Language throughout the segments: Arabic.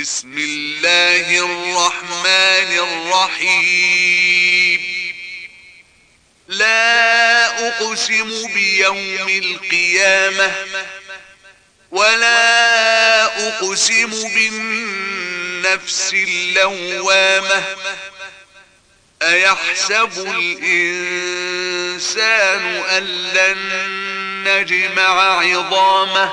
بسم الله الرحمن الرحيم. لا أقسم بيوم القيامة ولا أقسم بالنفس اللوامة. أيحسب الإنسان أن لن نجمع عظامه؟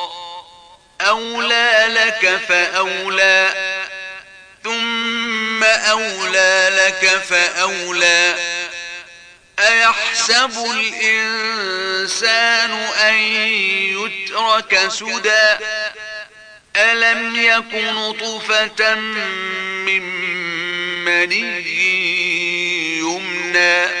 أولى لك فأولى ثم أولى لك فأولى أيحسب الإنسان أن يترك سدى ألم يكن طفة من مني يمنى